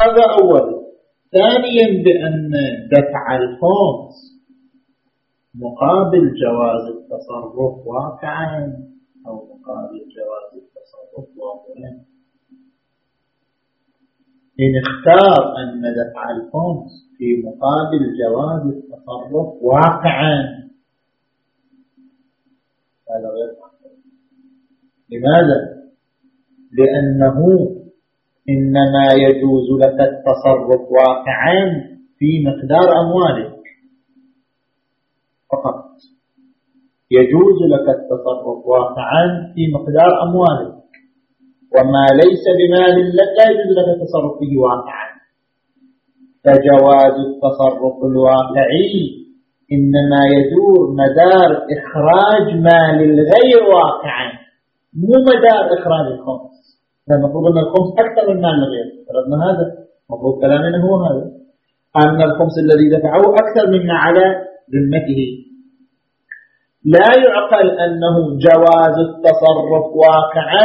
هذا أولا ثانيا بأن دفع الخمس مقابل جواز التصرف واقعا أو مقابل جواز التصرف ظاهرا إن اختار أن دفع الخمس في مقابل جواز التصرف واقعا هذا غير لماذا؟ لأنه إنما يجوز لك التصرف واقعا في مقدار أموالك. فقط يجوز لك التصرف واقعا في مقدار أموالك. وما ليس بمال لك لا يجوز لك التصرف فيه واقعا. فجواز التصرف الواقعي إنما يدور مدار إخراج مال الغير واقعا مو مدار إخراج الخمس. المفروض أن الخمس أكثر من مال الغير فرضنا هذا المفروض كلامنا هو هذا. أن الخمس الذي دفعه أكثر مما على ذمته. لا يعقل أنه جواز التصرف واقعا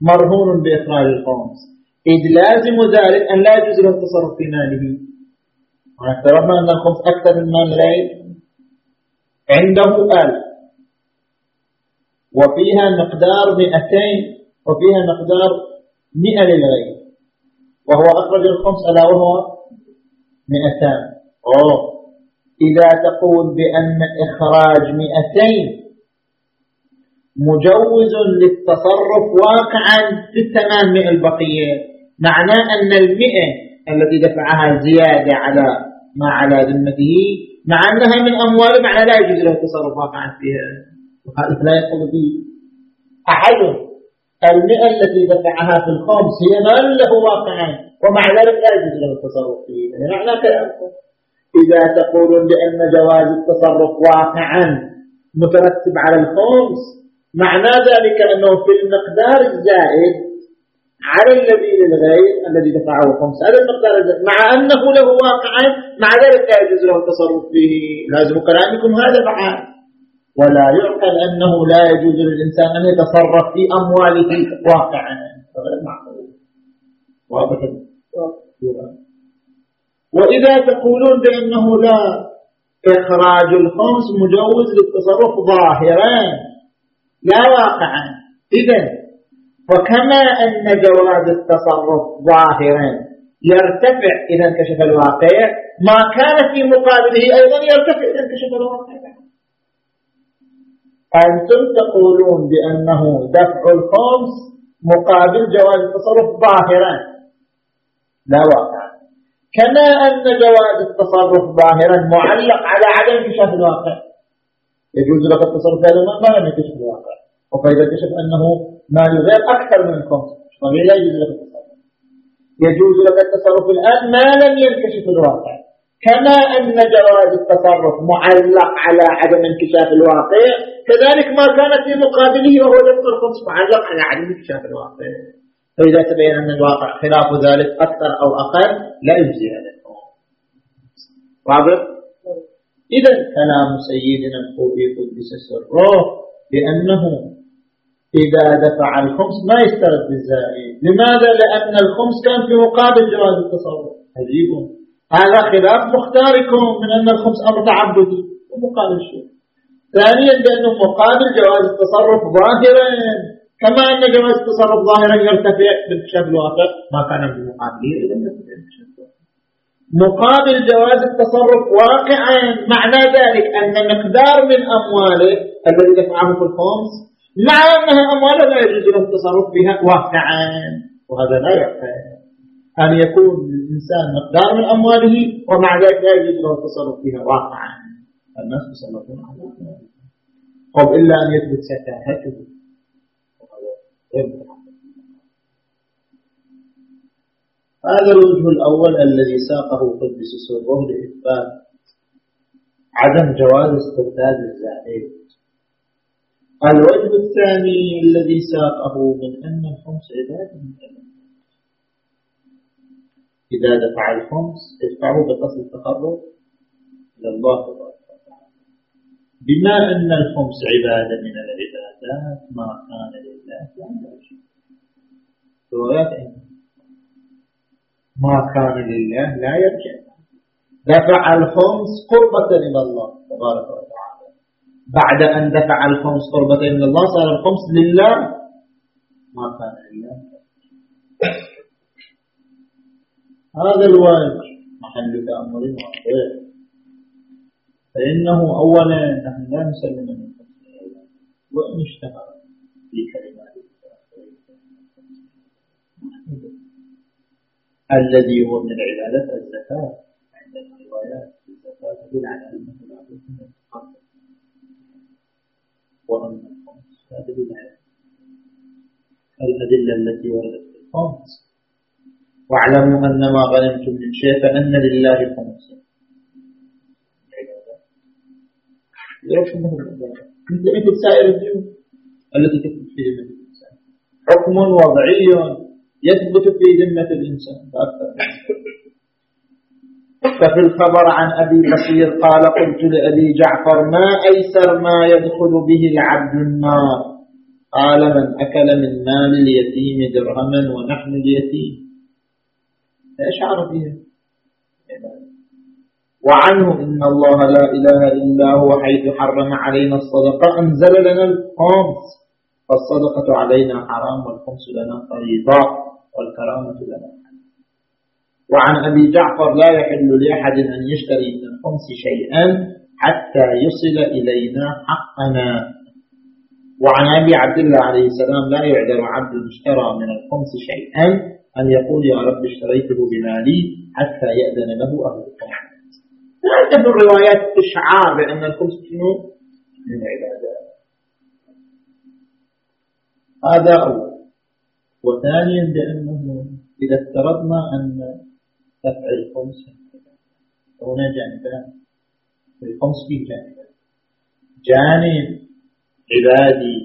مرهون بإخراج الخمس. إذ لازم ذلك أن لا يجوز له التصرف في ماله. واعترفنا أن الخمس أكثر من مال الغير. عنده ألف وفيها مقدار مئتين وفيها مقدار مئة للغير. وهو أخرج الخمس ألا وهو مئتان. أوه. إذا تقول بأن إخراج مئتين مجوز للتصرف واقعا في الثمانمائة البقية. معناه أن المئة التي دفعها زيادة على ما على ذمته مع أنها من أموال معنى لا يجوز له التصرف واقعا فيها. وهذا لا يقول به أحد. المئة التي دفعها في الخمس هي مال له واقعا ومع ذلك لا يجوز له التصرف فيها يعني معنى كلامكم. إذا تقولون بأن جواز التصرف واقعا مترتب على الخمس معنى ذلك أنه في المقدار الزائد على الذي للغير الذي دفعه الخمس هذا المقدار الزائد. مع أنه له واقعا مع ذلك لا يجوز له التصرف فيه. لازم كلامكم هذا بعد ولا يعقل أنه لا يجوز للإنسان أن يتصرف في أمواله واقعا. معقول. واضح. وإذا تقولون بأنه لا إخراج الخمس مجوز للتصرف ظاهرا لا واقعا. إذا وكما أن جواز التصرف ظاهرا يرتفع إذا انكشف الواقع ما كان في مقابله أيضا يرتفع إذا انكشف الواقع. أنتم تقولون بأنه دفع الخمس مقابل جواز التصرف ظاهرا. لا واقعا كما أن جواز التصرف ظاهرا معلق على عدم انكشاف الواقع. يجوز لك التصرف هذا ما لم يكشف الواقع. وفإذا كشف أنه ما يغير أكثر من الخمس. طبيعي لا يجوز لك التصرف. يجوز لك التصرف الآن ما لم ينكشف الواقع. كما أن جواز التصرف معلق على عدم انكشاف الواقع كذلك ما كان في مقابله وهو دفع الخمس معلق على عدم انكشاف الواقع. فإذا تبين أن الواقع خلاف ذلك أكثر أو أقل لا يجزي هذا واضح؟ إذا كلام سيدنا الخوفي قدس سره بأنه إذا دفع الخمس ما يسترد الزائد لماذا؟ لأن الخمس كان في مقابل جواز التصرف. عجيب. هذا خلاف مختاركم من أن الخمس أمر تعبدي ومقابل شيء. ثانيا بأنه مقابل جواز التصرف ظاهرا. كما أن جواز التصرف ظاهرا يرتفع بانكشاف الواقع ما كان بمقابله إذا مقابل جواز التصرف واقعا. معنى ذلك أن مقدار من أمواله الذي دفعه في الخمس مع أنها أمواله لا يجوز له التصرف بها واقعا. وهذا لا يعقل. أن يكون الإنسان مقدار من أمواله ومع ذلك لا يجوز له التصرف بها واقعا. الناس يسلطون على طب إلا أن يثبت سفاهته هذا الوجه الأول الذي ساقه قدس سره لإثبات عدم جواز استرداد الزائد. الوجه الثاني الذي ساقه من أن الخمس عبادة من إذا دفع الخمس ادفعه بقصد التقرب إلى الله تبارك وتعالى. بما أن الخمس عبادة من العبادات ما كان لله لا شيء. ما كان لله لا يرجع. دفع الخمس قربة إلى الله تبارك وتعالى. بعد أن دفع الخمس قربة إلى الله صار الخمس لله. ما كان لله هذا الواجب. محل تأمل واضح فإنه أولا نحن لا نسلم من وإن اشتهر في كلمات الذي هو من العبادة الزكاة. عند الروايات الزكاة تدل على أنه لا بد من التقدم. وأن الخمس لا تدل على الأدلة التي وردت في الخمس. واعلموا أن ما غنمتم من شيء فأن لله خمسا مثل سائر الديون. التي تثبت في ذمة الإنسان. حكم وضعي يثبت في ذمة الإنسان ففي الخبر عن أبي بصير قال قلت لأبي جعفر ما أيسر ما يدخل به العبد النار قال من أكل من مال اليتيم درهما ونحن اليتيم. فأشعر بها وعنه إن الله لا إله إلا هو حيث حرم علينا الصدقة. أنزل لنا الخمس. فالصدقة علينا حرام والخمس لنا فريضة والكرامة لنا. وعن أبي جعفر لا يحل لأحد أن يشتري من الخمس شيئا حتى يصل إلينا حقنا. وعن أبي عبد الله عليه السلام لا يعذر عبد اشترى من الخمس شيئا أن يقول يا رب اشتريته بمالي حتى يأذن له أهل الخمس عنده الروايات إشعار بأن الخمس شنو؟ من العبادات هذا أول. وثانيا بأنه إذا افترضنا أن دفع الخمس هنا جانبان الخمس فيه جانبان جانب عبادي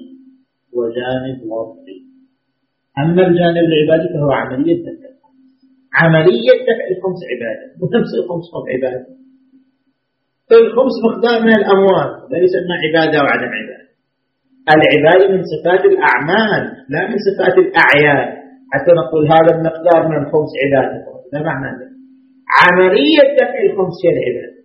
وجانب وضعي أما الجانب العبادي فهو عملية دفع عملية دفع الخمس عبادة ونفس الخمس هو عبادة الخمس مقدار من الأموال لا يسمى عبادة وعدم عبادة. العبادة من صفات الأعمال لا من صفات الأعيان. حتى نقول هذا المقدار من الخمس عبادة لا معنى ذلك. عملية دفع الخمس هي العبادة.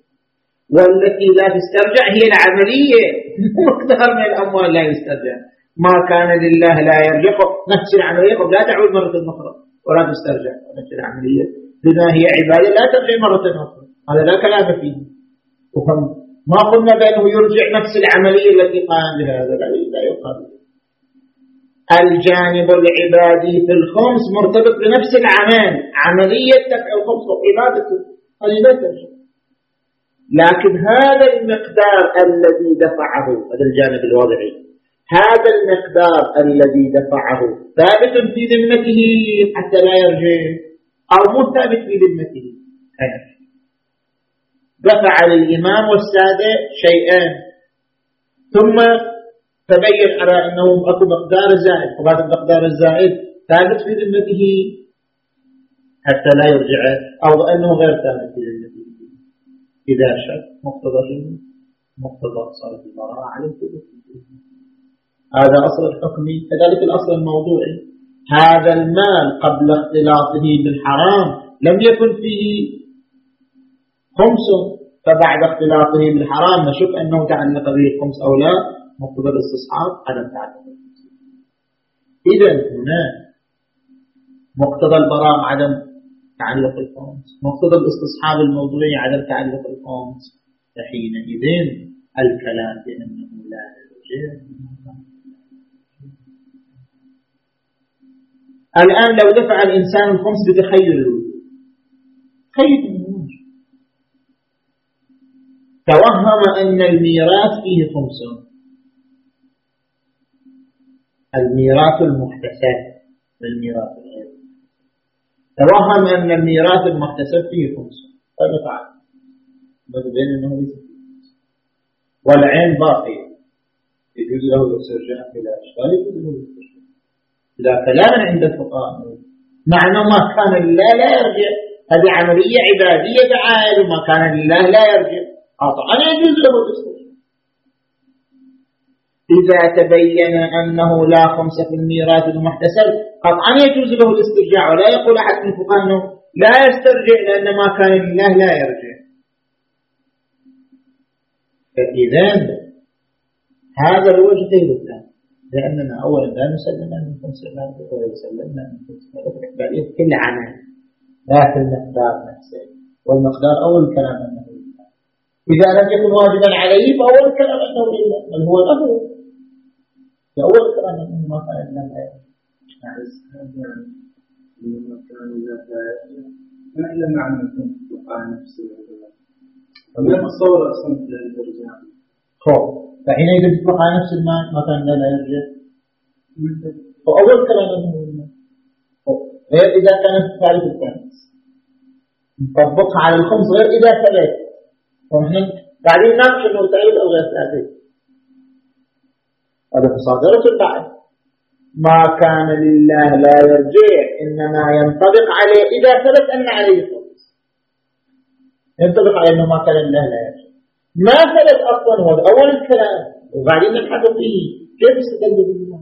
والتي لا تسترجع هي العملية. مقدار من الأموال لا يسترجع. ما كان لله لا يرجع نفس العملية. لا تعود مرة أخرى. ولا تسترجع. نفس العملية. بما هي عبادة. لا ترجع مرة أخرى. هذا لا كلام فيه. وهم ما قلنا بأنه يرجع نفس العملية التي قام بها. هذا لا يقال. الجانب العبادي في الخمس مرتبط بنفس العمل. عملية دفع الخمس وعبادته هذه لا ترجع. لكن هذا المقدار الذي دفعه. هذا الجانب الوضعي هذا المقدار الذي دفعه. ثابت في ذمته حتى لا يرجع. أو مو ثابت في ذمته. دفع للإمام والسادة شيئان. ثم تبين على أنه أكو مقدار زائد. وهذا المقدار الزائد ثابت في ذمته حتى لا يرجع أو أنه غير ثابت في ذمته. إذا شك مقتضى مقتضى صارت البراءة عليه هذا أصل الحكم. كذلك الأصل الموضوعي. هذا المال قبل اختلاطه بالحرام لم يكن فيه خمس فبعد اختلاطه بالحرام نشك أنه تعلق به الخمس أو لا. مقتضى الاستصحاب عدم تعلق إذا هنا مقتضى البراء عدم تعلق الخمس. مقتضى الاستصحاب الموضوعي عدم تعلق الخمس. فحينئذ الكلام بأنه لا يرجع الآن لو دفع الإنسان الخمس بتخيل خيل. توهم أن الميراث فيه خمس. الميراث المحتسب. الميراث توهم أن الميراث المحتسب فيه خمس. هذا فعل. بين أنه والعين باقية. يجوز له الاسترجاع بلا إشكال. يجوز له الاسترجاع إذا كلام عند الفقهاء معنى ما كان لله لا يرجع. هذه عملية عبادية بعائل وما كان لله لا يرجع. قطعا يجوز له الاسترجاع إذا تبين أنه لا خمسة في الميراث المحتسب قطعا يجوز له الاسترجاع ولا يقول أحد من الفقهاء أنه لا يسترجع لأن ما كان لله لا يرجع. فإذا هذا الوجه غير الثاني لأننا أولا لا نسلم أن نكون ولا يسلمنا أن نكون بعدين كل عمل لا في المقدار نفسه. والمقدار أول كلام أنه لله. إذا لم يكن واجبا عليه فأول كلام أنه لله. بل هو له. فأول كلام أنه ما كان لله. ما إلا معنى تبقى نفسه. ولا تصور أصلا الإرجاع؟ خوف فحينئذ تطلق على نفس المال ما كان لا يرجع فأول كلام غير إذا كانت ثالث الخامس نطبقها على الخمس غير إذا ثبت ونحن بعدين نناقش أنه ثالث أو غير ثالث هذا مصادرة بعد ما كان لله لا يرجع إنما ينطبق عليه إذا ثبت أن عليه الخمس ينطبق عليه أنه ما كان لله لا يرجع. ما ثبت أصلا هو أول الكلام. وبعدين نبحث فيه. كيف استدل بالله؟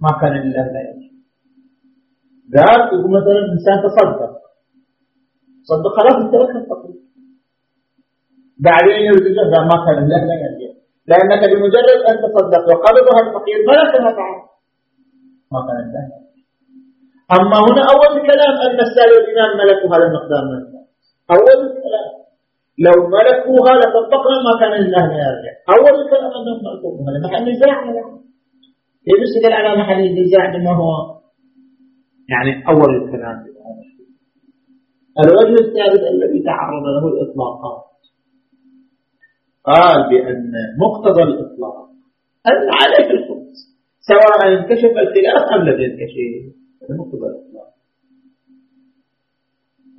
ما كان لله لا يرجع ذات يقول مثلا إنسان تصدق. صدق خلاص انت الفقير بعدين يرجع ما كان لله لا يرجع لأنك بمجرد أن تصدق وقبضها الفقير ملكها تعالى ما كان الله أما هنا أول الكلام أن السائل والإمام ملكوا هذا المقدار من الناس. أول الكلام. لو ملكوها لطبقنا ما كان الله لا يرجع. أول الكلام أنهم ملكوها هذا محل نزاع يدل على محل النزاع بما هو. يعني أول الكلام الوجه الثالث الذي تعرض له الإطلاقات قال بأن مقتضى الإطلاق أن عليه الخمس سواء انكشف الخلاف أم لم ينكشف. هذا مقتضى الإطلاق.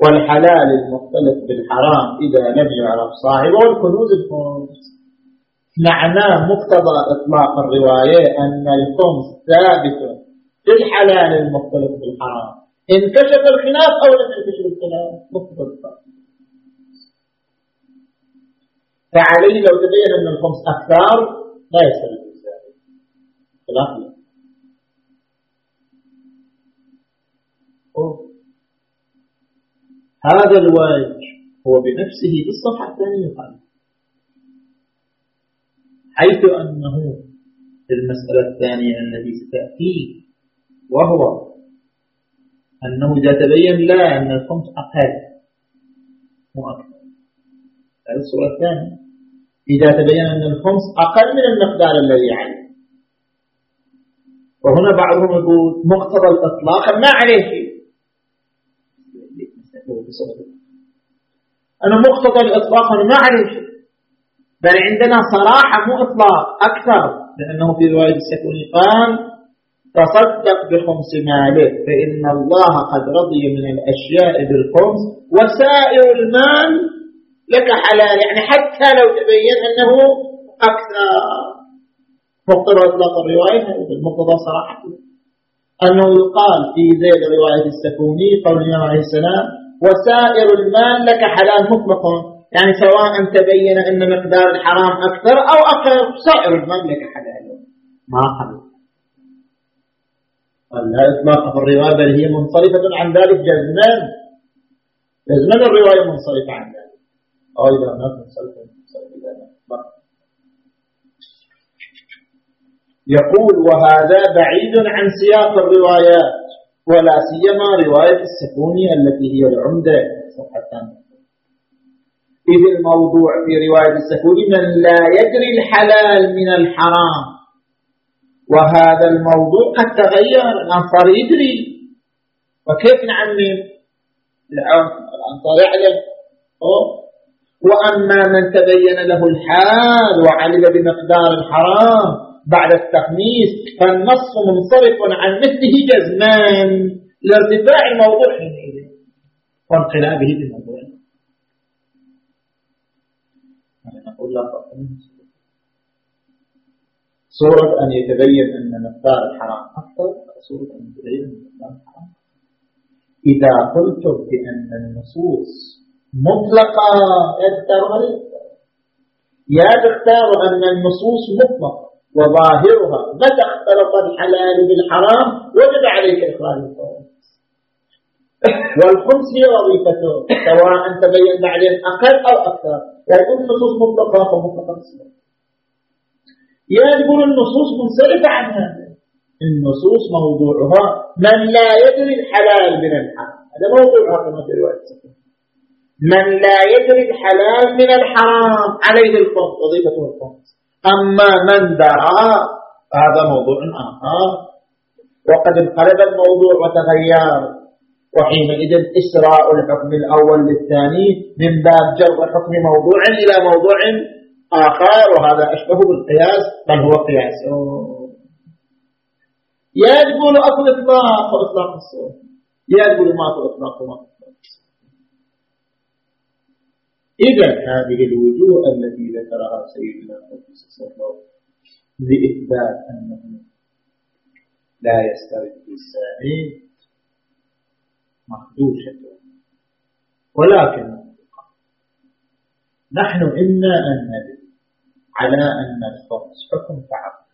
والحلال المختلف بالحرام إذا لم يعرف صاحبه. الكنوز. الخمس معناه مقتضى إطلاق الرواية أن الخمس ثابت في الحلال المختلف بالحرام. انكشف الخلاف أو لم ينكشف الخلاف مقتضى فعليه لو تبين أن الخمس أكثر لا يسأل خلاف هذا الوجه هو بنفسه في الصفحة الثانية قال. حيث أنه في المسألة الثانية التي ستأتي وهو أنه إذا تبين لا أن الخمس أقل مو أكثر هذه الصورة الثانية. إذا تبين أن الخمس أقل من المقدار الذي عليه. وهنا بعضهم يقول مقتضى الإطلاق ما عليه. شيء أنا مقتضى الإطلاق أنا ما عليه شيء بل عندنا صراحة مو إطلاق أكثر. لأنه في رواية السكوني قال تصدق بخمس ماله فإن الله قد رضي من الأشياء بالخمس وسائر المال لك حلال. يعني حتى لو تبين أنه أكثر. مقتضى إطلاق الرواية المقتضى صراحة. أنه يقال في ذيل رواية السكوني قول الإمام عليه السلام وسائر المال لك حلال مطلق يعني سواء تبين أن مقدار الحرام أكثر أو أقل سائر المال لك حلال. ما قبل قال لا إطلاق في الرواية بل هي منصرفة عن ذلك. جزما. جزما الرواية منصرفة عن ذلك. أو إذا ما منصرفة يقول وهذا بعيد عن سياق الروايات. ولا سيما رواية السكوني التي هي العمدة. صفحة إذ الموضوع في رواية السكوني من لا يدري الحلال من الحرام. وهذا الموضوع قد تغير. الأنصار يدري. وكيف نعمم؟ الأنصار يعلم. وأما من تبين له الحال وعلم بمقدار الحرام بعد التخميس فالنص منصرف عن مثله جزمان. لارتفاع الموضوع حينئذ. وانقلابه بموضوع نقول لا صورة أن يتبين أن مقدار الحرام أكثر. صورة أن يتبين أن مقدار الحرام. إذا قلتم بأن النصوص مطلقة يا يا تختار أن النصوص مطلقة. وظاهرها. متى اختلط الحلال بالحرام؟ وجب عليك إخراج الفوائد والخمس هي وظيفته سواء تبين بعدين أقل أو أكثر. يقول النصوص مطلقة ومطلقة يقول النصوص منصرفة عن هذا النصوص موضوعها من لا يدري الحلال من الحرام. هذا موضوعها كما في رواية من لا يدري الحلال من الحرام عليه الخمس وظيفته الخمس. أما من درى هذا موضوع آخر. وقد انقلب الموضوع وتغير. وحينئذ إسراء الحكم الأول للثاني من باب جر حكم موضوع إلى موضوع آخر وهذا أشبه بالقياس بل هو قياس. يجب أصل إطلاق وإطلاق الصور يجب ما في إطلاق وما إذا هذه الوجوه التي ذكرها سيدنا قدس الله لإثبات أنه لا يسترد السامي مخدوشة ولكن نحن إما أن ندري على أن الخمس حكم تعبد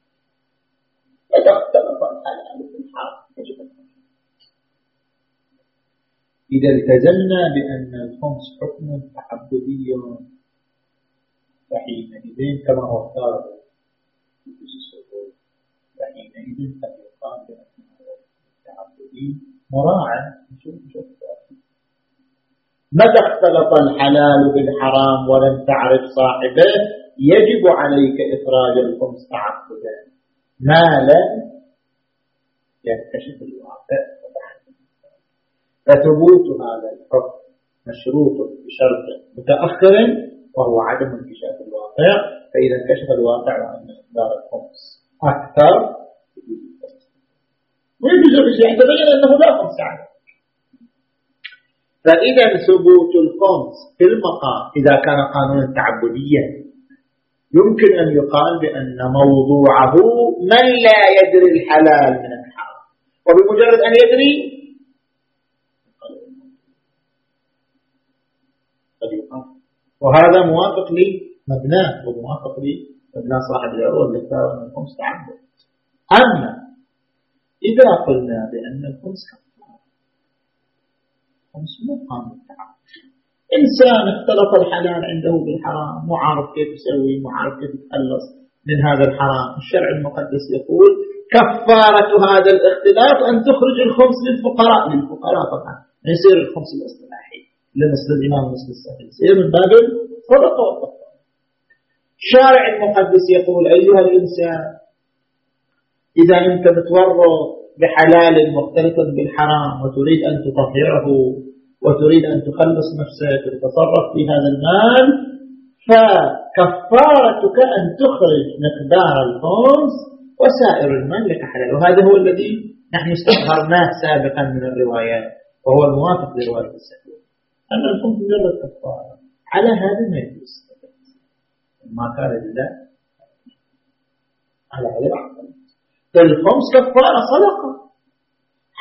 إذا اختلف الحرام يجب إذا التزمنا بأن الخمس حكم تعبدي فحينئذ كما هو اختار فحينئذ قد يقال بأنه تعبدي مراعا. متى اختلط الحلال بالحرام ولم تعرف صاحبه؟ يجب عليك إخراج الخمس تعقدا. ما لم ينكشف الواقع. فثبوت هذا الحكم مشروط بشرط متأخر وهو عدم انكشاف الواقع. فإذا انكشف الواقع وأن إقدار الخمس أكثر. ويجوز بشيء تبين أنه لا خمس عليه. فإذا ثبوت الخمس في المقام إذا كان قانونا تعبديا يمكن أن يقال بأن موضوعه من لا يدري الحلال من الحرام. وبمجرد أن يدري وهذا موافق لي مبناه وموافق لي مبنى صاحب العروة اللي قال أن الخمس تعبد أما إذا قلنا بأن الخمس كفارة خمس مو قانون إنسان اختلط الحلال عنده بالحرام مو عارف كيف يسوي مو عارف كيف يتخلص من هذا الحرام. الشرع المقدس يقول كفارة هذا الاختلاف أن تخرج الخمس للفقراء. للفقراء طبعا يصير الخمس الاصطلاحي. لمثل الإمام مسلم يصير من باب الصدقة الشارع المقدس يقول أيها الإنسان إذا أنت متورط بحلال مختلف بالحرام وتريد أن تطهره وتريد أن تخلص نفسك وتتصرف في هذا المال فكفارتك أن تخرج مقدار الخمس وسائر المال لك حلال وهذا هو الذي نحن استظهرناه سابقا من الروايات وهو الموافق لرواية السحور أن الخمس مجرد كفارة. على هذا ما يجوز. ما كان لله على هذا فالخمس كفارة صدقة.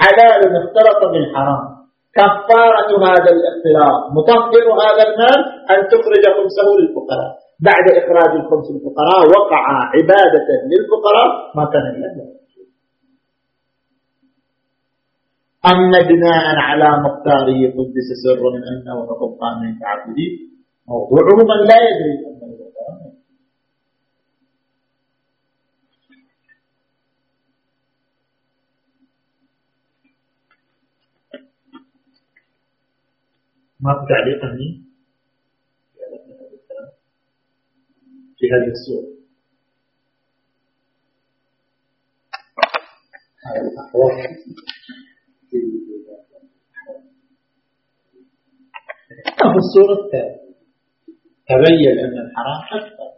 حلال اختلط بالحرام. كفارة هذا الاختلاط. مطهر هذا المال أن تخرج خمسه للفقراء. بعد إخراج الخمس للفقراء وقع عبادة للفقراء. ما كان إلا أما بناء على مختاره قدس سر من أنه حكم قانون تعبدي موضوعه من لا يدري. أنه ما في تعليق هني؟ في هذه الصورة هذا الأحوال في الصورة الثالثة تبين أن الحرام أكثر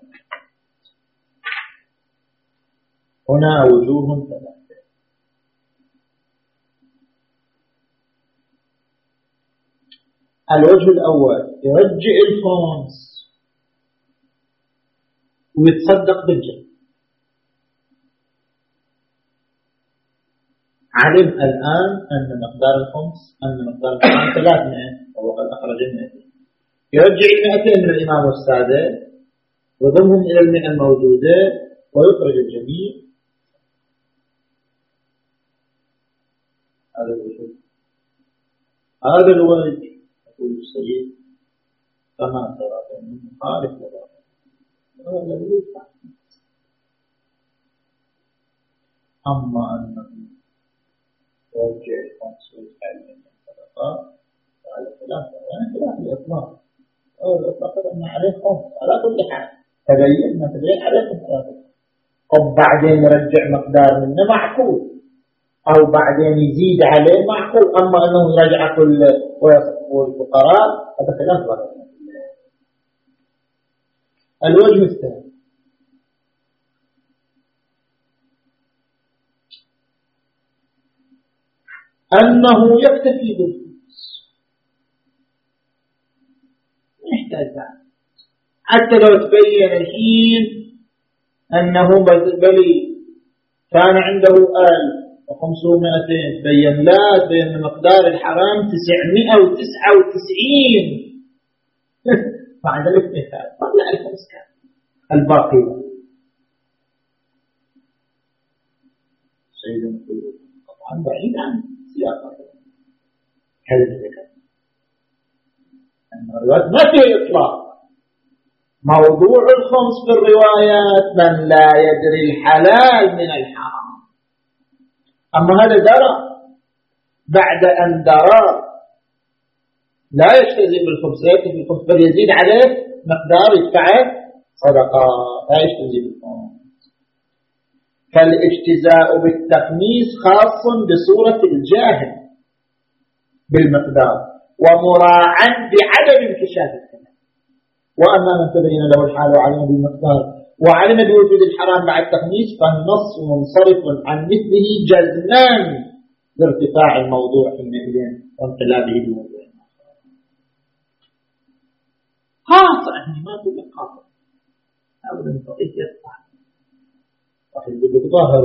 هنا وجوه ثلاثة الوجه الأول يرجع الخمس ويتصدق بالجنة. علم الآن أن مقدار الخمس أن مقدار الخمس 300 وهو قد أخرج المئتين يرجع المئتين من الإمام السادة ويضمهم إلى المئة الموجودة ويخرج الجميع. هذا الوجه هذا الوجه يقول السيد. كما ترى بين المخالف وغيره هذا الذي أما أنه الخمس ويجعل من الصدقات فهذا خلاف يعني خلاف الإطلاق أو الإطلاق أن عليه خمس على كل حال تبين ما تبين عليكم ثلاثة طب بعدين يرجع مقدار منه معقول أو بعدين يزيد عليه معقول أما أنه يرجع كل ويصفه الفقراء هذا خلاف الوجه الثاني أنه يكتفي بالفلوس. يحتاج حتى لو تبين الحين أنه بلي كان عنده ألف وخمسمائتين بين لا بين مقدار الحرام تسعمائة وتسعة وتسعين. بعد الاكتفاء طلع كان الباقي سيدنا طبعا بعيد الروايات ما فيه إطلاق موضوع الخمس في الروايات من لا يدري الحلال من الحرام أما هذا درى بعد أن درى لا يجتزي بالخبز لا يكتفي بالخبز بل يزيد عليه مقدار يدفعه صدقة لا يجتزي بالخبز فالاجتزاء بالتقميص خاص بصورة الجاهل بالمقدار ومراعا بعدم انكشاف الكلام. وأما من تبين له الحال وعلم بالمقدار وعلم بوجود الحرام بعد التقميص فالنص منصرف عن مثله جزمان لارتفاع الموضوع حينئذ وانقلابه بالموضوع خاصة يعني ما أقول لك خاصة. أبدا فقيه يصح راح يقول لك ظاهر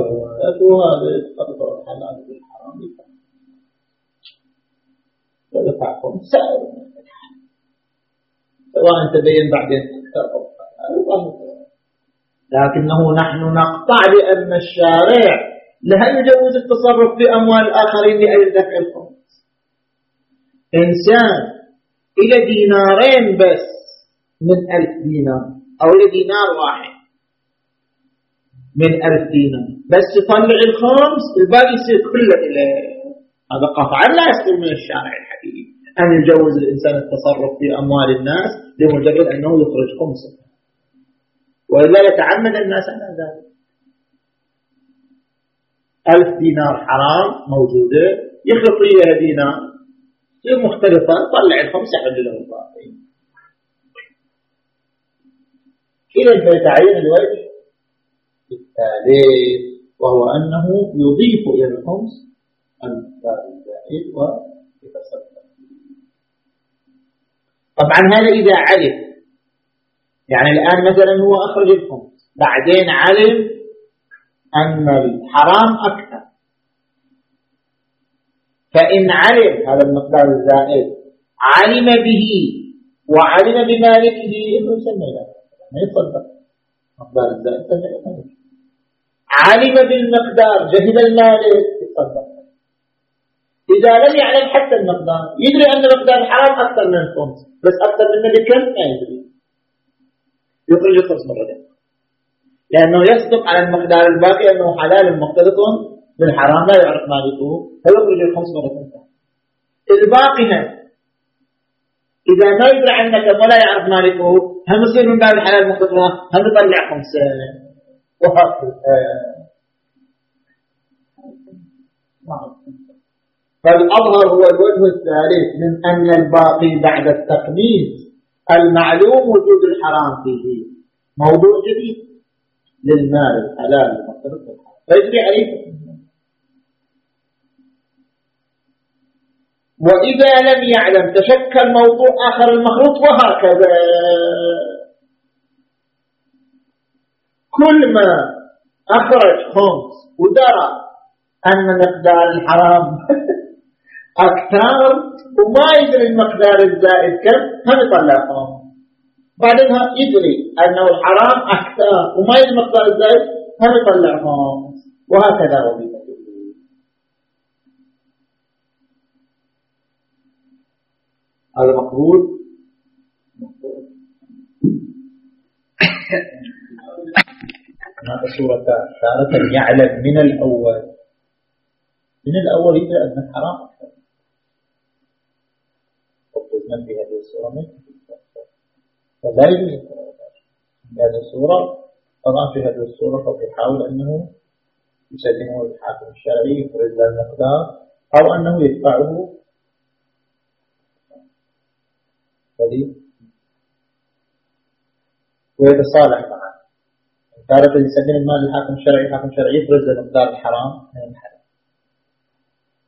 وهذا يتقدر الحلال بالحرام فدفعكم سائر سواء تبين بعدين أكثر أو لكنه نحن نقطع بأن الشارع لا يجوز التصرف في أموال الآخرين لأجل دفع الخمس إنسان إلى دينارين بس من ألف دينار أو دينار واحد. من دينار. بس يطلع الخمس الباقي يصير كله إليه هذا قطعا لا يصدر من الشارع الحديث أن يجوز الإنسان التصرف في أموال الناس لمجرد أنه يخرج خمسة وإلا يتعمد الناس على ذلك. ألف دينار حرام موجودة يخلط إياها دينار. تصير مختلفة طلع الخمسة عند له الباقي إذا فيتعين الوجه. الثالث وهو أنه يضيف إلى الخمس المقدار الزائد ويتصدق طبعا هذا إذا علم. يعني الآن مثلا هو أخرج الخمس بعدين علم أن الحرام أكثر. فإن علم هذا المقدار الزائد علم به وعلم بمالكه إنه يسمى ما يتصدق. مقدار الزائد علم بالمقدار جهد المال. يتصدق إذا لم يعلم حتى المقدار يدري أن مقدار الحرام أكثر من الخمس بس أكثر منه بكم ما يدري. يخرج الخمس مرتين لأنه يصدق على المقدار الباقي أنه حلال مختلط بالحرام لا يعرف مالكه فيخرج الخمس مرتين الباقي إذا ما يدري عنك ولا يعرف مالكه هم يصير من باب الحلال المختصرة هم يطلع خمسة. وهكذا فالأظهر هو الوجه الثالث من أن الباقي بعد التقميص المعلوم وجود الحرام فيه. موضوع جديد للمال الحلال المختلط فيجري عليه. وإذا لم يعلم تشكل موضوع آخر المخلوط وهكذا. كل ما أخرج خمس ودرى أن مقدار الحرام أكثر وما يدري المقدار الزائد كم هم يطلع خمس بعدين يدري أنه الحرام أكثر وما يدري المقدار الزائد هم يطلع خمس وهكذا وبيده هذا مقبول؟ هناك صورتان تارة يعلم من الأول. من الأول يدري أن الحرام أكثر. من في هذه الصورة من فلا يجوز هذه الصورة طبعا في هذه الصورة فهو يحاول أنه يسلمه الحاكم الشرعي يفرز له المقدار أو أنه يدفعه. ويتصالح معه. تارة يسلم المال للحاكم الشرعي الحاكم الشرعي يفرز له مقدار الحرام من الحرام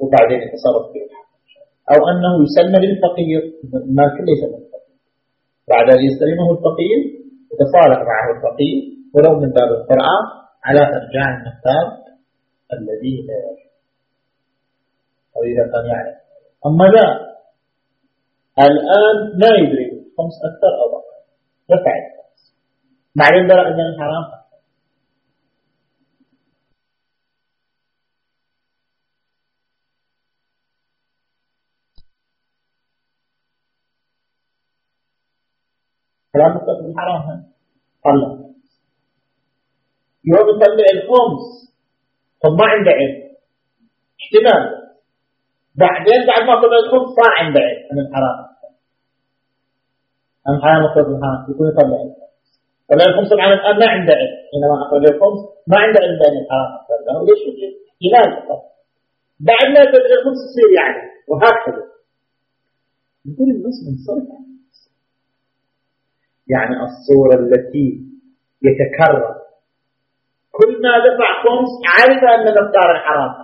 وبعدين يتصرف فيه الحاكم الشرعي. أو أنه يسلم للفقير المال كله يسلم للفقير بعد أن يستلمه الفقير يتصالح معه الفقير ولو من باب القرعة على إرجاع المقدار الذي لا يجب أو إذا كان يعلم. أما لا الآن ما يدري. خمس أكثر أو أقل. دفع الخمس بعدين درى أن الحرام كلام مطلق الحرام. طلع يوم يطلع الخمس طب ما عنده علم. احتمال. بعدين بعد ما طلع الخمس صار عنده علم. من الحرام أم حرام أخرج الحرام. يكون يطلع طلع الخمس طبعا الآن ما عنده علم. حينما أخرج الخمس ما عنده علم بأن الحرام لأنه ليش احتمال. بعد ما يطلع الخمس يصير يعني. وهكذا. يقول النص منصرف يعني الصورة التي يتكرر. كل ما دفع خمس عرف أن مقدار الحرام.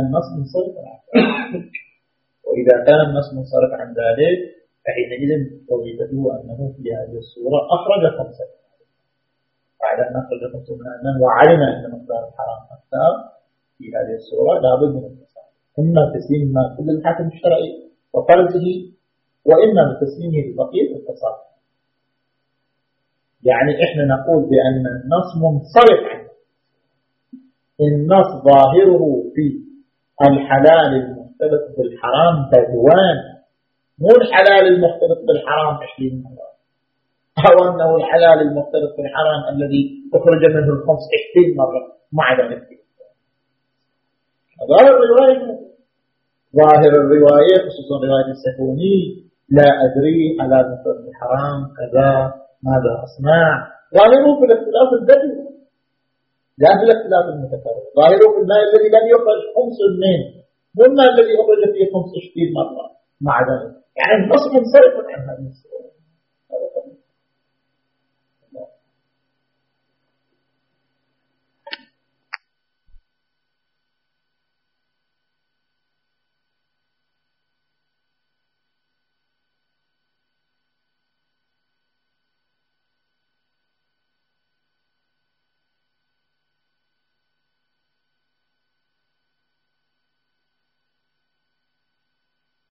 النص منصرف وإذا كان النص منصرف عن ذلك فحينئذ وظيفته أنه في هذه الصورة أخرج خمسة. بعد أن أخرج خمسة من أنه وعلم أن مقدار الحرام أكثر في هذه الصورة لابد من التصالح إما تسليم ما كل الحاكم الشرعي وفرزه وإما بتسليمه لبقية التصالح يعني إحنا نقول بأن النص منصرف. النص ظاهره في الحلال المختلط بالحرام بدوان. مو الحلال المختلط بالحرام 20 مرة. أو أنه الحلال المختلط بالحرام الذي أخرج منه الخمس 20 مرة. مع ذلك ظاهر الرواية. ظاهر الرواية خصوصا رواية السكوني لا أدري على مثل الحرام كذا ماذا أصنع. ظاهره في الاختلاف البدوي لا في الاختلاف المتكرر. ظاهره في الماء الذي لم يخرج خمس مو الماء الذي أخرج فيه خمس 20 مرة. مع ذلك. يعني النص منصرف عن هذه الصورة.